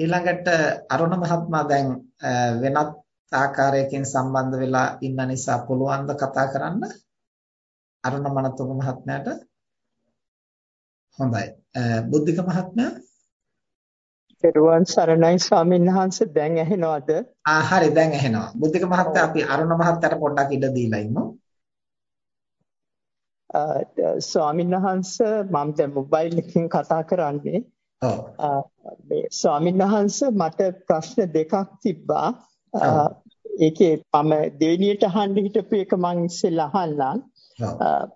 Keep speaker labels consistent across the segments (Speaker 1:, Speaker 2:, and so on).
Speaker 1: ඊළඟට අරුණ මහත්මයා දැන් වෙනත් ආකාරයකින් සම්බන්ධ වෙලා ඉන්න නිසා පුළුවන් ද කතා කරන්න? අරුණ මනතුංග මහත්මයාට හොඳයි. බුද්ධික මහත්මයා?
Speaker 2: පෙරුවන් සරණයි ස්වාමීන් වහන්සේ. දැන් ඇහෙනවද?
Speaker 1: ආ හරි. දැන් ඇහෙනවා. බුද්ධික මහත්තයා අපි අරුණ මහත්තයාට පොඩ්ඩක් ඉඩ දීලා ඉන්නු
Speaker 2: ස්වාමීන් වහන්සේ මම දැන් මොබයිල් එකකින් කතා කරන්නේ මේ ස්වාමීන් වහන්සේ මට ප්‍රශ්න දෙකක් තිබ්බා. ඒකේ මම දෙවෙනියට අහන්න හිටපු එක මං ඉස්සෙල්ලා අහන්නම්.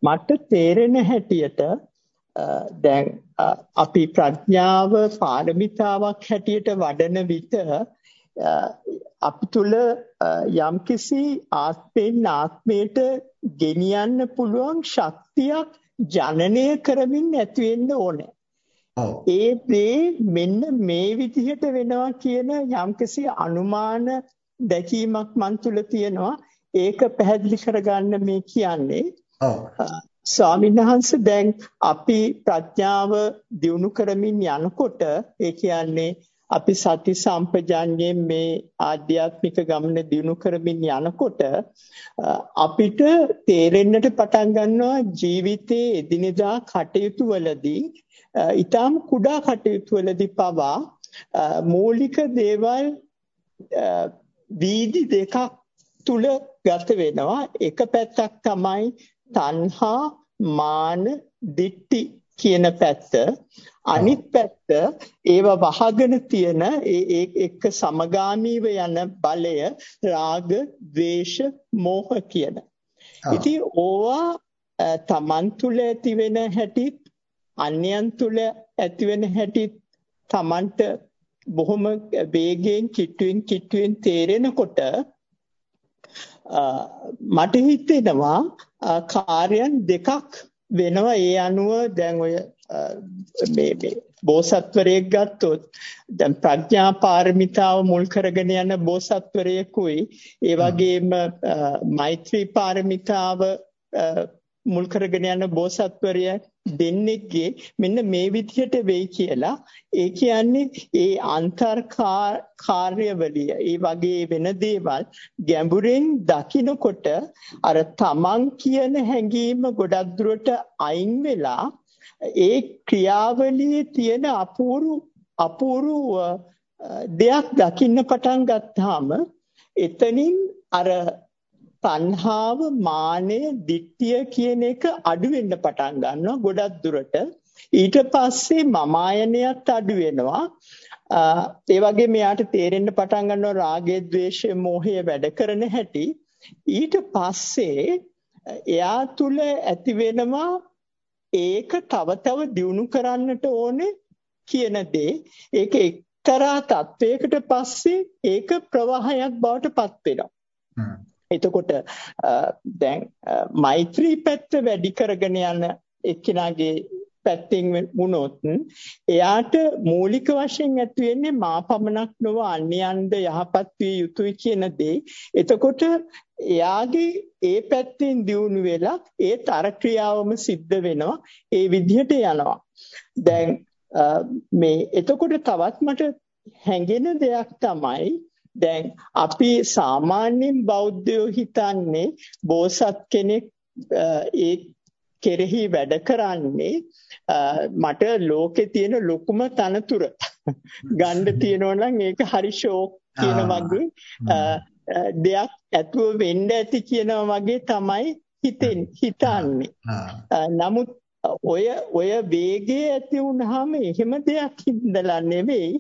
Speaker 2: මට තේරෙන හැටියට දැන් අපි ප්‍රඥාව පාරමිතාවක් හැටියට වඩන විට අපි තුල යම්කිසි ආත්මෙන් ආත්මයට ගෙනියන්න පුළුවන් ශක්තියක් ජනනය කරමින් ඇති වෙන්න ඕනේ. ඒ දේ මෙන්න මේ විදිහට වෙනවා කියන යම්කිසි අනුමාන දැකීමක් මන් තුල තියෙනවා. ඒක පැහැදිලි කරගන්න මේ කියන්නේ. ස්වාමීන් වහන්සේ දැන් අපි ප්‍රඥාව දියුණු කරමින් යනකොට ඒ කියන්නේ අපි සති සම්පජාඤ්ඤයෙන් මේ ආධ්‍යාත්මික ගමන දියුණු කරමින් යනකොට අපිට තේරෙන්නට පටන් ගන්නවා ජීවිතයේ එදිනෙදා කටයුතු වලදී ඊටාම් කුඩා කටයුතු වලදී පවා මූලික දේවල් වීදි දෙකක් තුල ගත වෙනවා. එක පැත්තක් තමයි තණ්හා මාන දිට්ටි කියන පැත්ත අනිත් පැත්ත ඒව වහගෙන තියෙන ඒ එක්ක සමගාමීව යන බලය රාග, ద్వේෂ, මෝහ කියන. ඉතින් ඕවා තමන් තුළ ඇති වෙන හැටිත් අන්‍යයන් තුල ඇතිවෙන හැටි Tamanට බොහොම වේගයෙන් කිට්ටුවෙන් කිට්ටුවෙන් තේරෙනකොට මට හිතෙනවා කාර්යයන් දෙකක් වෙනවා. ඒ අනුව දැන් ඔය මේ මේ බෝසත්වරයෙක් ගත්තොත් දැන් ප්‍රඥා පාරමිතාව මුල් කරගෙන යන බෝසත්වරයෙකුයි. ඒ වගේම මෛත්‍රී පාරමිතාව මුල් කරගෙන යන බෝසත්වරයෙක් දෙන්නෙක්ගේ මෙන්න මේ විදිහට වෙයි කියලා. ඒ කියන්නේ ඒ අන්තර් කාර්යවලිය ඒ වගේ වෙන දේවල් ගැඹුරෙන් දකිනකොට අර තමන් කියන හැඟීම ගොඩක් දුරට අයින් වෙලා ඒ ක්‍රියාවලියේ තියෙන අපූරු අපූරු දෙයක් දකින්න පටන් ගත්තාම එතනින් අර තණ්හාව මානය ditthිය කියන එක අඩු වෙන්න පටන් ගන්නවා ගොඩක් දුරට. ඊට පස්සේ මමායනයත් අඩු වෙනවා. ඒ වගේ මෙයාට තේරෙන්න පටන් ගන්නවා රාගය ద్వේෂය මෝහය වැඩ කරන හැටි. ඊට පස්සේ එයා තුල ඇති වෙනවා ඒක තව තව දියුණු කරන්නට ඕනේ කියන දේ. ඒක එක්තරා තත්වයකට පස්සේ ඒක ප්‍රවාහයක් බවට පත් වෙනවා. එතකොට දැන් මෛත්‍රී පැත්ත වැඩි කරගෙන යන එක්කිනාගේ පැත්තෙන් වුණොත් එයාට මූලික වශයෙන් ඇති වෙන්නේ මා පමණක් නොව අන්‍යයන්ද යහපත් විය යුතුයි කියන දේ. එතකොට එයාගේ ඒ පැත්තෙන් දියුණු වෙලා ඒ තර ක්‍රියාවම සිද්ධ වෙනවා. ඒ විදිහට යනවා. දැන් මේ එතකොට තවත් මට හැඟෙන දෙයක් තමයි දැන් අපි සාමාන්‍යයෙන් බෞද්ධයෝ හිතන්නේ බෝසත් කෙනෙක් ඒ කෙරෙහි වැඩ කරන්නේ මට ලෝකේ තියෙන ලොකුම තනතුර. ගන්න තියෙනවා නම් ඒක හරි ෂෝක් කියන වගේ දෙයක් ඇතුව වෙන්න ඇති කියනවා වගේ තමයි හිතෙන් හිතන්නේ. නමුත් ඔය ඔය වේගය ඇති වුනහම එහෙම දෙයක් හින්දලා නෙවෙයි.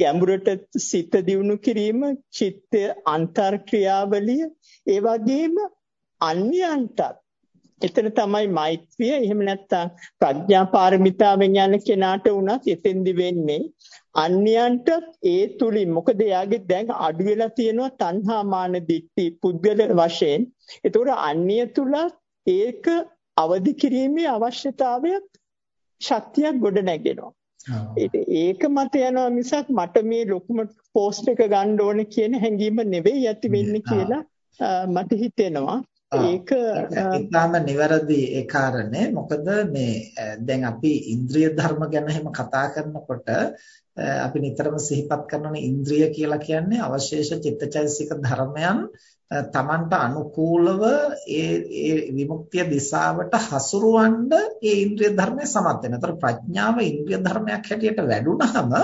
Speaker 2: ගැඹුරට සිත දියුණු කිරීම චිත්ත අන්තර් ක්‍රියාවලිය ඒ වගේම අන්‍යයන්ටත්. එතන තමයි මෛත්‍රිය. එහෙම නැත්නම් ප්‍රඥා පාරමිතාවෙන් යන කෙනාට උනත් එතෙන්දි වෙන්නේ අන්‍යයන්ට ඒ තුලින්. මොකද එයාගේ දැන් අඩු වෙලා තියෙනවා තණ්හා මාන දිට්ඨි පුද්ගල වශයෙන්. ඒතකොට අන්‍ය තුලත් ඒක අවදි කිරීමේ අවශ්‍යතාවයක් ශක්තියක් ගොඩ නැගෙනවා. ඒක මත යනවා මිසක් මට මේ ලොකුම පෝස්ට් එක ගන්න ඕනේ කියන හැඟීම නෙවෙයි ඇති වෙන්නේ කියලා මට හිතෙනවා.
Speaker 1: ඒක ඉතාම නිවැරදි ඒ කාරණේ. මොකද මේ දැන් අපි ඉන්ද්‍රිය ධර්ම ගැන එහෙම කතා කරනකොට අපි නිතරම සිහිපත් කරනනේ ඉන්ද්‍රිය කියලා කියන්නේ අවශේෂ චිත්තචෛසික ධර්මයන් තමන්ට අනුකූලව ඒ ඒ විමුක්තිය දිශාවට හසුරවන්න ඒ ඉන්ද්‍රිය ධර්මය සමත් වෙනවා. ඒතර ප්‍රඥාව ඉන්ද්‍රිය ධර්මයක් හැටියට වැඩුණාම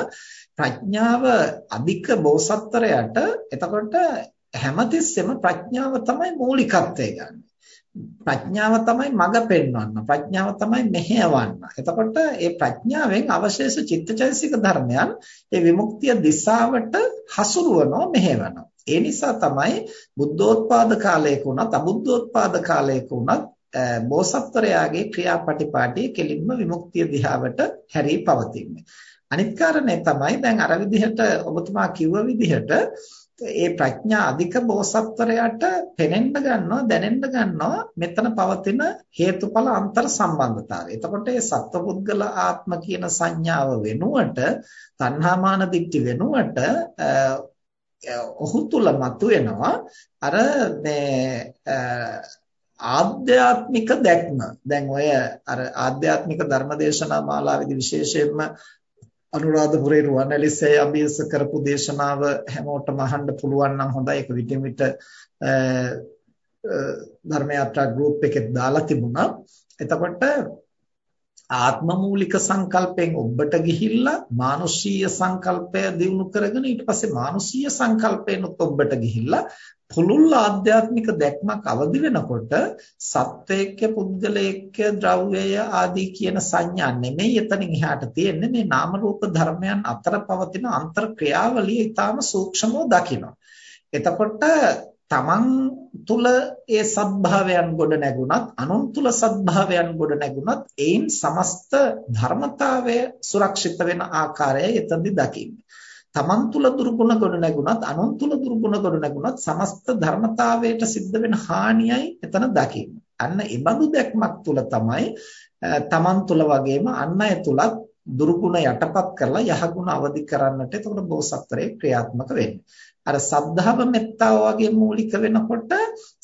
Speaker 1: ප්‍රඥාව අධික බෝසත්තරයට එතකොට හැමතිස්සෙම ප්‍රඥාව තමයි මූලිකත්වය ගන්න. ප්‍රඥාව තමයි මඟ පෙන්වන්න. ප්‍රඥාව තමයි මෙහෙයවන්න. එතකොට මේ ප්‍රඥාවෙන් අවශේෂ චිත්තචෛසික ධර්මයන් ඒ විමුක්තිය දිශාවට හසුරුවනවා මෙහෙවනවා. ඒ නිසා තමයි බුද්ධෝත්පාද කාලයක වුණත් අබුද්ධෝත්පාද කාලයක වුණත් බෝසත්වරයාගේ ක්‍රියාපටිපාටිය කෙලින්ම විමුක්තිය දිහාවට හැරී පවතින්නේ. අනිත් කාරණේ තමයි දැන් අර විදිහට ඔබතුමා කිව්ව විදිහට ඒ ප්‍රඥා අධික බෝසත්වරයාට පෙනෙන්න ගන්නවා දැනෙන්න ගන්නවා මෙතන පවතින හේතුඵල අන්තර් සම්බන්ධතාවය. එතකොට මේ සත්පුද්ගල ආත්ම කියන සංඥාව වෙනුවට තණ්හාමාන දිට්ඨි වෙනුවට ඔහු තුල මතුවෙනවා අර මේ ආධ්‍යාත්මික දැක්ම. දැන් ඔය අර ආධ්‍යාත්මික ධර්මදේශනා මාලාවේදී විශේෂයෙන්ම අනුරාධපුරේ රුවන්වැලිසෑය අභියස කරපු දේශනාව හැමෝටම අහන්න පුළුවන් නම් හොඳයි ඒක විටින් විට ධර්ම යාත්‍රා ගෲප් එකෙත් දාලා තිබුණා. එතකොට ආත්ම මූලික සංකල්පයෙන් ඔබට ගිහිල්ලා මානුෂීය සංකල්පය දිනු කරගෙන ඊට පස්සේ මානුෂීය සංකල්පයෙන් ඔබට ගිහිල්ලා පුළුල් ආධ්‍යාත්මික දැක්මක් අවදි වෙනකොට සත්වයේක්‍ය පුද්ගලයේක්‍ය ද්‍රව්‍යය ආදී කියන සංඥා නෙමෙයි එතනින් එහාට තියෙන්නේ මේ නාම රූප ධර්මයන් අතර පවතින අන්තර් ක්‍රියාවලිය ඊටාම සූක්ෂමව දකිනවා. එතකොට තමන් තුල ඒ සත්භාවයන් ගොඩ නැගුණත් අනුන් තුල සත්භාවයන් ගොඩ නැගුණත් ඒන් සමස්ත ධර්මතාවය සුරක්ෂිත වෙන ආකාරය එතනදි දකින්නේ. තමන් තුල දුර්ගුණ ගොඩ නැගුණත් අනුන් තුල දුර්ගුණ ගොඩ නැගුණත් සමස්ත ධර්මතාවයට සිද්ධ වෙන හානියයි එතන දකින්නේ. අන්න ඒ බඳු දැක්මක් තුල තමයි තමන් තුල වගේම අන් අය තුලත් දුර්ගුණ යටපත් කරලා යහගුණ අවදි කරන්නට එතකොට බෝසත්තරේ ක්‍රියාත්මක වෙන්නේ. අර සද්ධාව මෙත්තාව වගේ මූලික වෙනකොට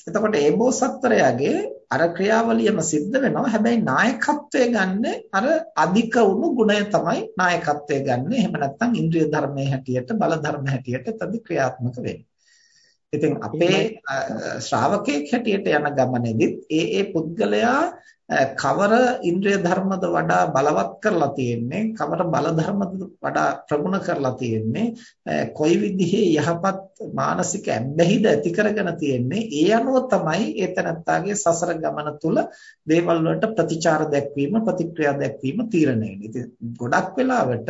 Speaker 1: එතකොට ඒ බෝසත්තරයාගේ අර ක්‍රියාවලියම සිද්ධ වෙනවා. හැබැයි නායකත්වය ගන්න අර අධික වුණු ගුණය තමයි නායකත්වය ගන්න. එහෙම නැත්නම් ඉන්ද්‍රිය ධර්මයේ හැටියට බල ධර්ම හැටියට තද ක්‍රියාත්මක වෙන්නේ. ඉතින් අපේ ශ්‍රාවකෙක් හැටියට යන ගමනේදීත් ඒ ඒ පුද්ගලයා කවර ඉන්ද්‍රිය ධර්මද වඩා බලවත් කරලා තියෙන්නේ කවර බල ධර්මද වඩා ප්‍රගුණ කරලා තියෙන්නේ කොයි විදිහේ යහපත් මානසික ඇබ්බැහිද ඇති කරගෙන තියෙන්නේ ඒ අනුව තමයි ඒතනත්තාගේ සසර ගමන තුල දේවල් වලට ප්‍රතිචාර දැක්වීම ප්‍රතික්‍රියා දැක්වීම තීරණය වෙන්නේ. ඉතින් ගොඩක් වෙලාවට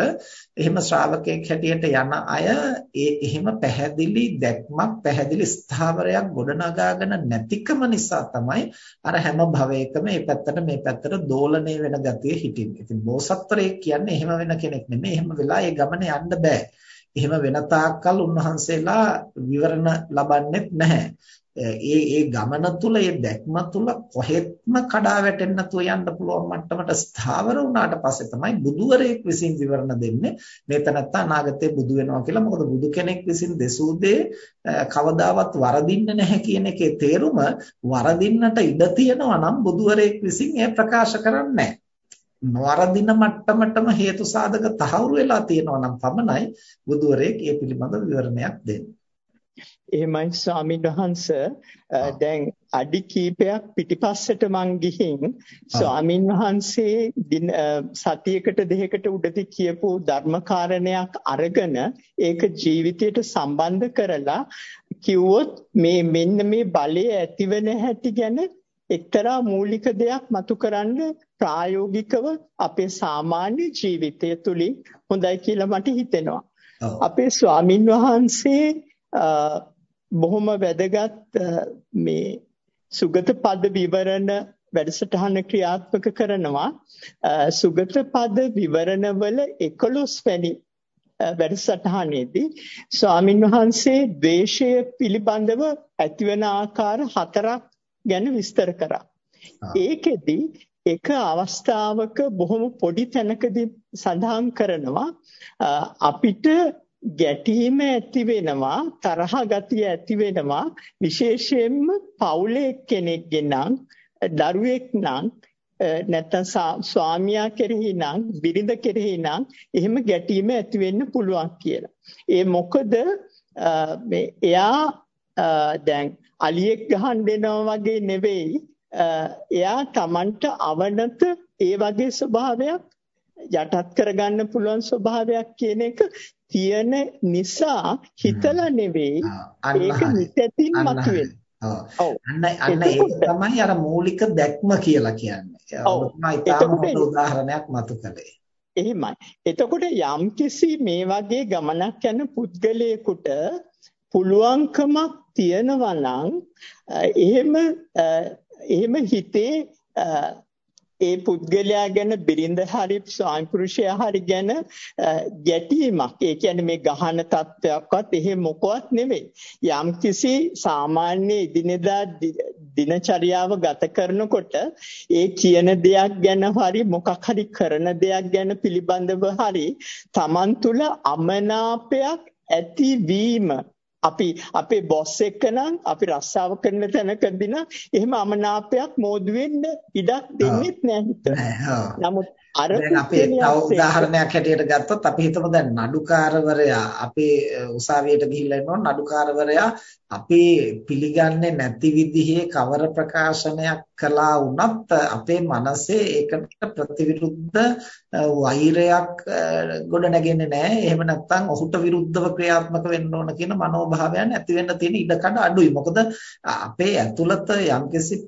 Speaker 1: එහෙම ශ්‍රාවකයෙක් හැටියට යන අය ඒ එහෙම පැහැදිලි දැක්මක් පැහැදිලි ස්ථාවරයක් ගොඩනගාගෙන නැතිකම නිසා තමයි අර හැම භවයකම මේ පැත්තට මේ පැත්තට දෝලණය වෙන ගතිය හිටින්නේ. ඉතින් බෝසත්වරයෙක් කියන්නේ එහෙම වෙන කෙනෙක් නෙමෙයි. එහෙම වෙලා ඒ ගමනේ යන්න බෑ. එහෙම වෙන තාක්කල් උන්වහන්සේලා විවරණ ලබන්නේත් නැහැ. ඒ ඒ ගමන තුල ඒ දැක්ම තුල කොහෙත්ම කඩා වැටෙන්න නැතුව යන්න පුළුවන් මට්ටමට ස්ථාවර වුණාට පස්සේ තමයි බුදුවරයෙක් විසින් විවරණ දෙන්නේ මේ තනත්තා අනාගතේ බුදු වෙනවා කියලා. මොකද බුදු කෙනෙක් විසින් දෙසූ දේ කවදාවත් වරදින්නේ නැහැ කියන එකේ තේරුම වරදින්නට ඉඩ තියෙනවා නම් බුදුවරයෙක් විසින් ඒ ප්‍රකාශ කරන්නේ නොවරදින මට්ටමටම හේතු සාධක තහවුරු වෙලා තියෙනවා නම් පමණයි බුදුවරයෙක් ඒ පිළිබඳ විවරණයක් දෙන්නේ.
Speaker 2: එහෙමයි ස්වාමීන් වහන්ස දැන් අඩි කීපයක් පිටිපස්සට මං ගිහින් ස්වාමින් වහන්සේ සතියකට දෙකකට උඩදී කියපු ධර්මකාරණයක් අරගෙන ඒක ජීවිතයට සම්බන්ධ කරලා කිව්වොත් මේ මෙන්න මේ බලය ඇතිවෙන හැටි ගැන එක්තරා මූලික දෙයක් මතු කරන්න ප්‍රායෝගිකව අපේ සාමාන්‍ය ජීවිතය තුලින් හොඳයි කියලා මට හිතෙනවා. අපේ ස්වාමින් වහන්සේ බොහොම වැදගත් මේ සුගත පද විවරණ වැඩසටහන ක්‍රියාත්මක කරනවා සුගත පද විවරණ වල 11 වැනි වැඩසටහනේදී ස්වාමින් වහන්සේ ද්වේෂය පිළිබඳව ඇතිවන ආකාර හතරක් ගැන විස්තර කරා. ඒකෙදි එක අවස්ථාවක බොහොම පොඩි තැනකදී සඳහන් කරනවා අපිට ගැටීම ඇති වෙනවා තරහ ගතිය ඇති වෙනවා විශේෂයෙන්ම පවුලේ කෙනෙක්ගේ නම් දරුවෙක් නම් නැත්නම් ස්වාමියා කෙරෙහි නම් බිරිඳ කෙරෙහි නම් එහෙම ගැටීම ඇති වෙන්න පුළුවන් කියලා. ඒ මොකද මේ එයා දැන් අලියෙක් ගහන් දෙනවා වගේ නෙවෙයි එයා Tamanට අවනත ඒ වගේ ස්වභාවයක් යටත් කරගන්න පුළුවන් ස්වභාවයක් කියන එක තියෙන නිසා හිතලා නෙවෙයි ඒක නිතැතින් මතුවෙන.
Speaker 1: ඔව්. අන්න අන්න ඒක තමයි අර මූලික දැක්ම කියලා කියන්නේ. ඔව්. තමයි උදාහරණයක් මතු කළේ.
Speaker 2: එහෙමයි. එතකොට යම්කිසි මේ වගේ ගමනක් යන පුද්ගලයෙකුට පුළුවන්කමක් තියනවා නම් එහෙම එහෙම හිතේ ඒ පුද්ගලයා ගැන බිරිඳ හරි ස්වාමි පුරුෂයා හරි ගැන ගැටීමක්. ඒ කියන්නේ මේ ගහන තත්වයක්වත් එහෙම මොකවත් නෙවෙයි යම්කිසි සාමාන්‍ය ඉදිනදා දිනචරියාව ගත කරනකොට ඒ කියන දෙයක් ගැන හරි මොකක් හරි කරන දෙයක් ගැන පිළිබඳව හරි Taman තුල අමනාපයක් ඇතිවීම අපි අපේ බොස් එක්ක නම් අපි රස්සාව කරන තැනකදී නම් එහෙම අමනාපයක් මෝදු වෙන්න ඉඩක් දෙන්නේ නැහැ. නමුත්
Speaker 1: අර දැන් අපි තව උදාහරණයක් හැටියට ගත්තොත් අපි හිතමු දැන් නඩුකාරවරයා අපේ උසාවියට ගිහිල්ලා ඉන්නවා නඩුකාරවරයා අපි පිළිගන්නේ නැති විදිහේ කවර ප්‍රකාශනයක් කළා වුණත් අපේ මනසේ ඒකට ප්‍රතිවිරුද්ධ වෛරයක් ගොඩ නැගෙන්නේ නැහැ. එහෙම නැත්නම් ඔහුට විරුද්ධව ක්‍රියාත්මක වෙන්න ඕන කියන මනෝභාවයන් ඇති වෙන්න තියෙන ඉඩකඩ අඩුයි. මොකද අපේ ඇතුළත යම්කිසි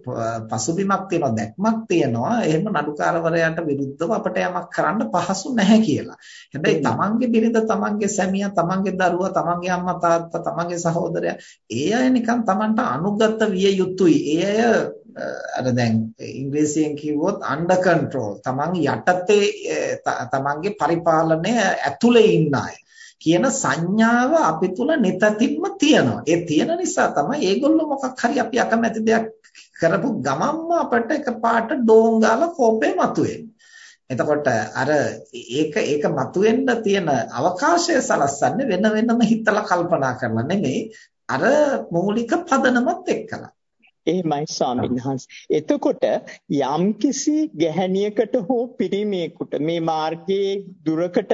Speaker 1: පසුබිමක් තියෙනවා, දැක්මක් තියෙනවා. එහෙම නඩුකාරවරයාට විරුද්ධව අපට යමක් කරන්න පහසු නැහැ කියලා. හැබැයි තමන්ගේ බිරිඳ, තමන්ගේ සැමියා, තමන්ගේ දරුවා, තමන්ගේ අම්මා තාත්තා, තමන්ගේ සහෝදරයා ඒ අය නිකන් තමන්ට අනුගත විය යුතුයි. ඒ අය අර දැන් ඉංග්‍රීසියෙන් කිව්වොත් under control. තමන් යටතේ තමන්ගේ පරිපාලනය ඇතුලේ ඉන්න අය. කියන සංඥාව අපි තුල නිතතින්ම තියෙනවා. ඒ තියෙන නිසා තමයි ඒගොල්ලෝ මොකක් හරි අපි අකමැති දෙයක් කරපු ගමන්ම අපිට එකපාරට ඩෝන් ගාලා කෝපේ මතුවෙන්නේ. එතකොට අර ඒක ඒක මතුවෙන්න තියෙන අවකාශය සලස්සන්නේ වෙන වෙනම හිතලා කල්පනා කරලා නෙමෙයි අර මූලික පදනමත් එක්කලා.
Speaker 2: එහෙමයි ස්වාමීන් වහන්සේ. එතකොට යම්කිසි ගැහණියකට හෝ පිරිමියෙකුට මේ මාර්ගයේ දුරකට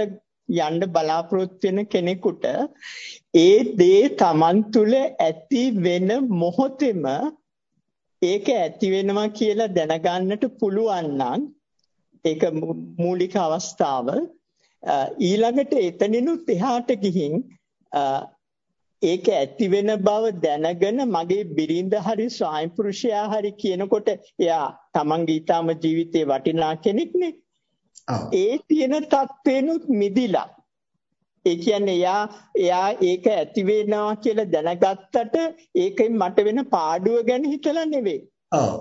Speaker 2: යන්න බලාපොරොත්තු වෙන කෙනෙකුට ඒ දේ Taman තුල ඇති වෙන මොහොතෙම ඒක ඇති වෙනවා කියලා දැනගන්නට පුළුවන් නම් ඒක මූලික අවස්ථාව ඊළඟට එතනිනුත් එහාට ගිහින් ඒක ඇති වෙන බව දැනගෙන මගේ බිරිඳ හරි ස්වාමි පුරුෂයා හරි කියනකොට එයා තමන්ගේ ඊටම ජීවිතේ වටිනා කෙනෙක්නේ. ඒ තියෙන තත්ත්වෙනුත් මිදිලා. ඒ කියන්නේ එයා එයා ඒක ඇති වෙනවා කියලා දැනගත්තට ඒකෙන් මට වෙන පාඩුව ගැන හිතලා නෙවෙයි.
Speaker 1: ඔව්.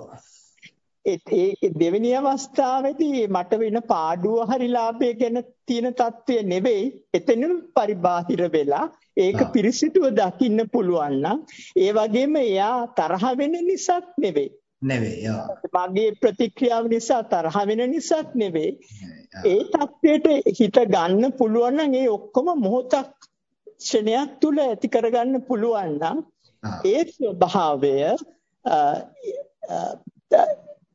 Speaker 2: ඒ දෙවෙනි අවස්ථාවේදී මට වෙන පාඩුව හරි ලාභය ගැන තියෙන தත්ත්වය නෙවෙයි. එතනින් පරිබාහිර වෙලා ඒක පිරිසිදුව දකින්න පුළුවන් නම් ඒ වගේම එයා තරහ වෙන නිසාත් නෙවෙයි.
Speaker 1: නෙවෙයි
Speaker 2: මගේ ප්‍රතික්‍රියාව නිසා තරහ වෙන නිසාත් නෙවෙයි. ඒ தත්ත්වයට හිත ගන්න පුළුවන් නම් ඒ ඔක්කොම මොහොතක් ක්ෂණයක් තුල ඇති කරගන්න පුළුවන් නම් ඒ ස්වභාවය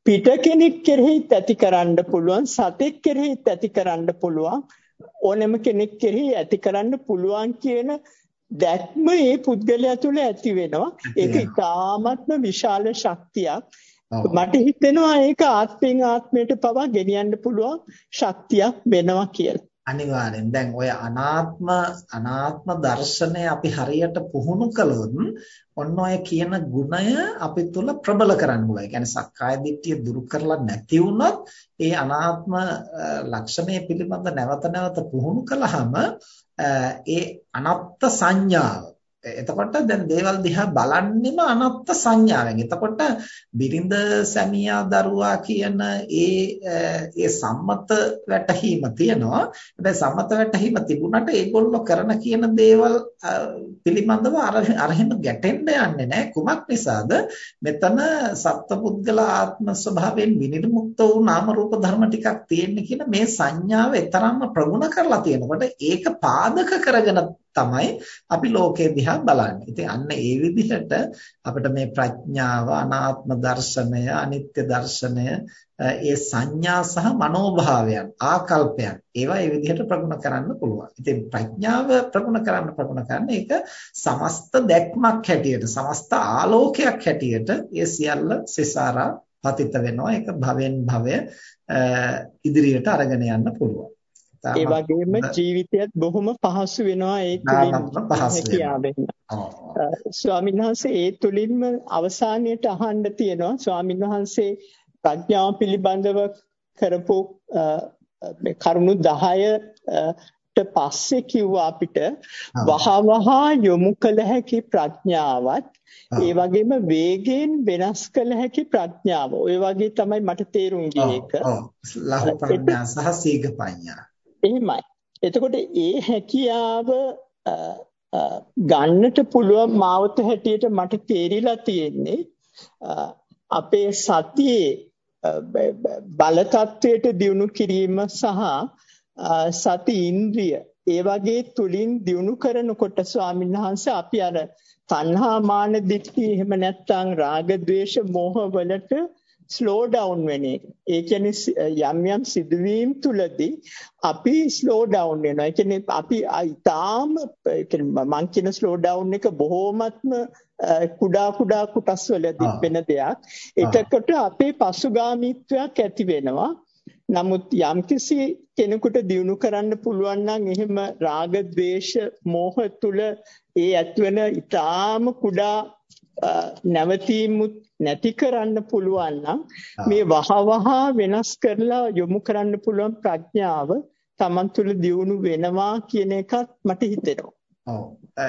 Speaker 2: පිට කෙනෙක් කෙරෙහිත් ඇති කරන්න පුළුවන් සතෙක් කෙරෙහිත් ඇති කරන්න පුළුවන් ඕනෑම කෙනෙක් කෙරෙහි ඇති කරන්න පුළුවන් කියන දැක්ම මේ පුද්ගලයා තුළ ඇති වෙනවා. ඒක ඉතාමත්ම විශාල ශක්තියක්. මට හිතෙනවා ඒක ආත්මෙන් ආත්මයට පවා ගෙනියන්න පුළුවන් ශක්තියක් වෙනවා කියලා
Speaker 1: අනිවාර්යෙන් දැන් ඔය අනාත්ම අනාත්ම දර්ශනය අපි හරියට පුහුණු කළොත් ඔන්න ඔය කියන ගුණය අපි තුල ප්‍රබල කරන්න පුළුවන්. ඒ කියන්නේ සක්කාය දිට්ඨිය දුරු කරලා නැති වුණොත් ඒ අනාත්ම ලක්ෂණය පිළිබඳ නැවත නැවත පුහුණු කළාම ඒ අනත්ත් සංඥාව එතකොට දැන් දේවල් දිහා බලන්නෙම අනත්ත් සංඥාවෙන්. එතකොට බිරිඳ සැමියා දරුවා කියන ඒ ඒ සම්මත වැටහීම තියෙනවා. හැබැයි සම්මත වැටහීම තිබුණාට ඒගොල්ලෝ කරන කියන දේවල් පිළිබඳව අර අරහෙම ගැටෙන්න යන්නේ නැහැ. කුමක් නිසාද? මෙතන සත්පුද්ගල ආත්ම ස්වභාවයෙන් විනිර්මුක්ත වූ නාම රූප ධර්ම ටිකක් තියෙන්නේ කියන මේ සංඥාව තරම්ම ප්‍රගුණ කරලා තියෙනකොට ඒක පාදක කරගෙන තමයි අපි ලෝකේ දිහා බලන්නේ. ඉතින් අන්න ඒ විදිහට අපිට මේ ප්‍රඥාව, අනාත්ම දර්ශනය, අනිත්‍ය දර්ශනය, ඒ සංඥා සහ මනෝභාවයන්, ආකල්පයන් ඒවා ඒ විදිහට ප්‍රගුණ කරන්න පුළුවන්. ඉතින් ප්‍රඥාව ප්‍රගුණ කරන්න ප්‍රගුණ කරන්න ඒක සමස්ත දැක්මක් හැටියට, සමස්ත ආලෝකයක් හැටියට ඒ සියල්ල සිසාරා පතිත වෙනවා. ඒක භවෙන් භවය ඉදිරියට අරගෙන යන්න පුළුවන්.
Speaker 2: ඒ වගේම ජීවිතයත් බොහොම පහසු වෙනවා ඒ තුලින් හැකියාවෙන්. ස්වාමීන් වහන්සේ ඒ තුලින්ම අවසානයේට අහන්න තියෙනවා ස්වාමීන් වහන්සේ ප්‍රඥාව පිළිබඳව කරපු කරුණු 10ට පස්සේ කිව්වා අපිට වහවහා යොමු කළ හැකි ප්‍රඥාවත් ඒ වගේම වේගයෙන් වෙනස් කළ හැකි ප්‍රඥාව. ඔය වගේ තමයි මට තේරුම් ගියේ ඒක.
Speaker 1: ලහ ප්‍රඥා සහ සීඝ ප්‍රඥා.
Speaker 2: එහෙමයි. එතකොට ඒ හැකියාව ගන්නට පුළුවන් මාවත හැටියට මට තේරිලා තියෙන්නේ අපේ සතියේ බල තත්වයට දියුණු කිරීම සහ සති ඉන්ද්‍රිය ඒ වගේ තුලින් දියුණු කරනකොට ස්වාමීන් වහන්සේ අපි අර තණ්හා මාන දිට්ඨි එහෙම නැත්නම් රාග ද්වේෂ මෝහ වලට ස්ලෝ ඩවුන් වෙන එක. ඒ කියන්නේ යම් යම් සිදුවීම් තුලදී අපි ස්ලෝ ඩවුන් වෙනවා. ඒ කියන්නේ අපි ඊටාම මං කියන ස්ලෝ ඩවුන් එක බොහොමත්ම කුඩා කුඩා කොටස් වලදී වෙන දෙයක්. එතකොට අපේ පසුගාමීත්වයක් ඇති වෙනවා. නමුත් යම්කිසි කෙනෙකුට දිනු කරන්න පුළුවන් නම් එහෙම රාග ద్వේෂ මෝහ තුල ඒ ඇත්වෙන ඊටාම කුඩා නැවතීමුත් නැති කරන්න පුළුවන් නම් මේ වහවහ වෙනස් කරලා යොමු කරන්න පුළුවන් ප්‍රඥාව Taman තුල දියුණු වෙනවා කියන එකත් මට හිතෙනවා.
Speaker 1: ඔව්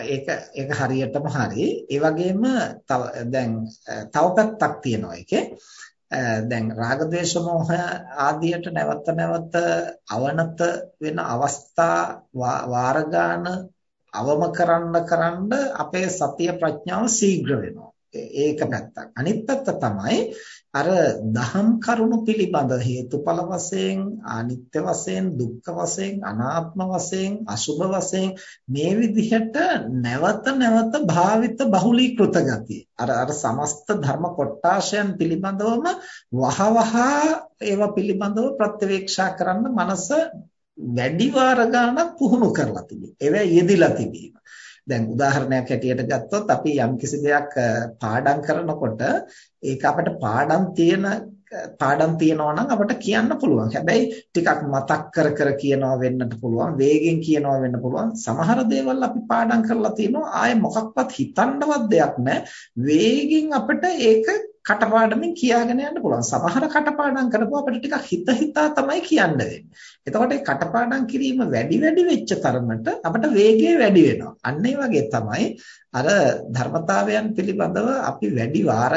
Speaker 1: ඒක ඒක හරියටම හරි. ඒ වගේම දැන් තව පැත්තක් තියෙනවා ඒකේ. දැන් රාග ద్వේෂ මොහ ආදියට නැවත නැවත අවනත වෙන අවස්ථා වාරගාන අවම කරන්න කරන්න අපේ සතිය ප්‍රඥාව ශීඝ්‍ර වෙනවා. ඒක පැත්තක්. අනිත් පැත්ත තමයි අර දහම් කරුණු පිළිබඳ හේතුඵල වශයෙන්, අනිත්‍ය වශයෙන්, දුක්ඛ වශයෙන්, අනාත්ම වශයෙන්, අසුභ වශයෙන් මේ විදිහට නැවත නැවත භාවිත බහුලීකృత ගතිය. අර අර සමස්ත ධර්ම කොටාශයන් පිළිබඳවම වහවහ ඒවා පිළිබඳව ප්‍රත්‍යවේක්ෂා කරන්න මනස වැඩි වාර ගණනක් පුහුණු කරලා තිබේ. ඒවා යෙදිලා තිබීම. දැන් උදාහරණයක් හැටියට ගත්තොත් අපි යම්කිසි දෙයක් පාඩම් කරනකොට ඒක අපිට පාඩම් තියෙන පාඩම් තියනවා නම් අපිට කියන්න පුළුවන්. හැබැයි ටිකක් මතක් කර කර කියනවා වෙන්නත් පුළුවන්. වේගෙන් කියනවා වෙන්න පුළුවන්. සමහර දේවල් අපි පාඩම් කරලා තිනවා ආයේ මොකක්වත් හිතන්නවත් දෙයක් නැහැ. වේගෙන් අපිට ඒක කටපාඩමින් කියාගෙන යන්න පුළුවන්. සමහර කටපාඩම් කරපුවා අපිට ටිකක් හිත හිතා තමයි කියන්න වෙන්නේ. එතකොට මේ කටපාඩම් කිරීම වැඩි වැඩි වෙච්ච තරමට අපිට වේගය වැඩි වෙනවා. අන්න වගේ තමයි අර ධර්මතාවයන් පිළිබඳව අපි වැඩි වාර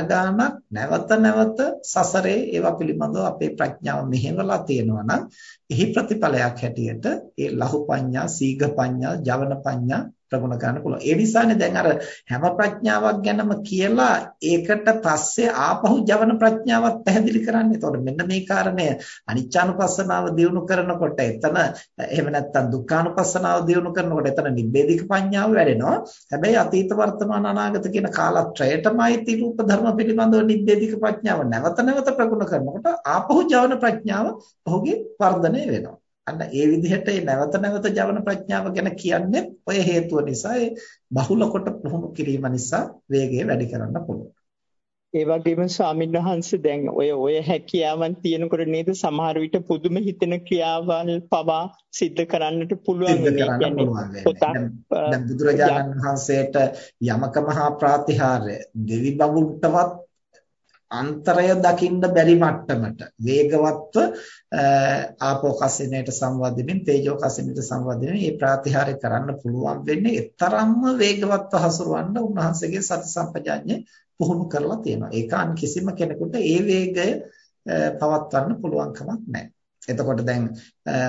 Speaker 1: නැවත නැවත සසරේ ඒවා පිළිබඳව අපේ ප්‍රඥාව මෙහෙवला තියෙනවා නම් එහි ප්‍රතිඵලයක් හැටියට ඒ ලහු පඤ්ඤා, සීඝ පඤ්ඤා, ජවන පඤ්ඤා ප්‍රගුණ ගන්න පුළුවන්. ඒ නිසානේ දැන් අර හැම ප්‍රඥාවක් ගැනම කියලා ඒකට පස්සේ ආපහු ජවන ප්‍රඥාවක් පැහැදිලි කරන්නේ. එතකොට මෙන්න මේ කාරණය අනිච්චානුපස්සනාව දියුණු කරනකොට එතන එහෙම නැත්නම් දුක්ඛානුපස්සනාව දියුණු කරනකොට එතන නිබ්බේධික ප්‍රඥාව වැඩෙනවා. හැබැයි අතීත වර්තමාන අනාගත කියන කාලත්‍රයටමයි තිරූප ධර්ම පිළිබඳව නිබ්බේධික ප්‍රඥාව නැවත නැවත ප්‍රගුණ කරනකොට ආපහු ජවන ප්‍රඥාව ඔහුගේ වර්ධනය වෙනවා. අන්න ඒ විදිහට මේ නැවත නැවත ජවන ප්‍රඥාව ගැන කියන්නේ ඔය හේතුව නිසා ඒ බහුල කොට පුහුණු කිරීම නිසා වේගය වැඩි කරන්න පුළුවන්.
Speaker 2: ඒ වගේම ස්වාමීන් වහන්සේ දැන් ඔය ඔය හැකියාවන් තියෙනකොට නේද සමහර විට පුදුම හිතෙන ක්‍රියාවල් පවා සිද්ධ කරන්නට පුළුවන්
Speaker 1: වෙන්නේ. දැන් බුදුරජාණන් වහන්සේට යමක මහා ප්‍රාතිහාර්ය දෙවි බඹුන්ටවත් අන්තරය දකින්න බැරි මට්ටමට වේගවත්ව ආපෝ කසිනේට සංවදින්න තේජෝ කසිනේට සංවදින්න මේ ප්‍රාතිහාර්ය කරන්න පුළුවන් වෙන්නේ එතරම්ම වේගවත්ව හසුරවන්න උන්වහන්සේගේ සති සම්පජාඤ්ඤය පුහුණු කරලා තියෙනවා. ඒක අන් කිසිම කෙනෙකුට ඒ වේගය පවත්වන්න පුළුවන් කමක් නැහැ. එතකොට දැන්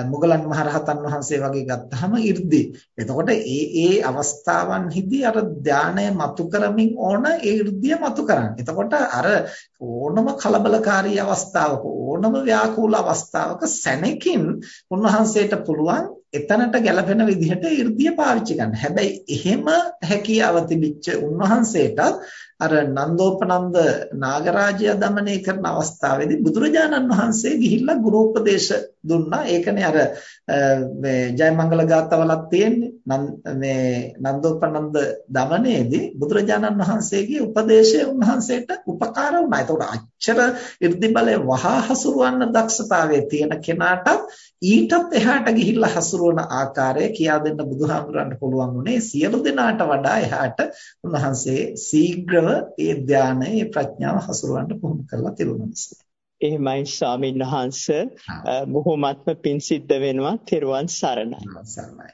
Speaker 1: මුගලන් මහරහතන් වහන්සේ වගේ ගත්තාම 이르දි. එතකොට ඒ ඒ අවස්ථාවන්හිදී අර ධානය මතු කරමින් ඕන ඒ 이르දිය මතු කරන්න. එතකොට අර ඕනම කලබලකාරී අවස්ථාවක ඕනම ව්‍යාකූල අවස්ථාවක සැනකින් උන්වහන්සේට පුළුවන් එතනට ගැළපෙන විදිහට 이르දිය පාවිච්චි කරන්න. හැබැයි එහෙම හැකියාව තිබිච්ච උන්වහන්සේටත් අර නන්දෝපනන්ද නාගරාජය দমনය කරන අවස්ථාවේදී බුදුරජාණන් වහන්සේ ගිහිල්ලා ගුරුපදේශ දුන්නා. ඒකනේ අර මේ ජයමංගල ගාතවලක් තියෙන්නේ. මේ නන්දෝපනන්ද দমনයේදී බුදුරජාණන් වහන්සේගේ උපදේශය උන්වහන්සේට උපකාර වුණා. ඒතකොට අච්චර 이르දි බලේ වහා හසුරවන්න දක්ෂතාවයේ තියෙන කෙනාට ඊටත් එහාට ගිහිල්ලා හසුරවන ආකාරය කියා දෙන්න බුදුහාමුදුරන්ට පුළුවන් උනේ සියලු දෙනාට වඩා එහාට උන්වහන්සේ ශීඝ්‍රව ඒ ධානය, ඒ ප්‍රඥාව හසුරවන්න පුහුණු කරලා තිබුණා නිසා.
Speaker 2: එහෙමයි ස්වාමීන් වහන්ස බොහොමත්ම පිං සිද්ධ වෙනවා තෙරුවන් සරණයි.
Speaker 1: සරණයි.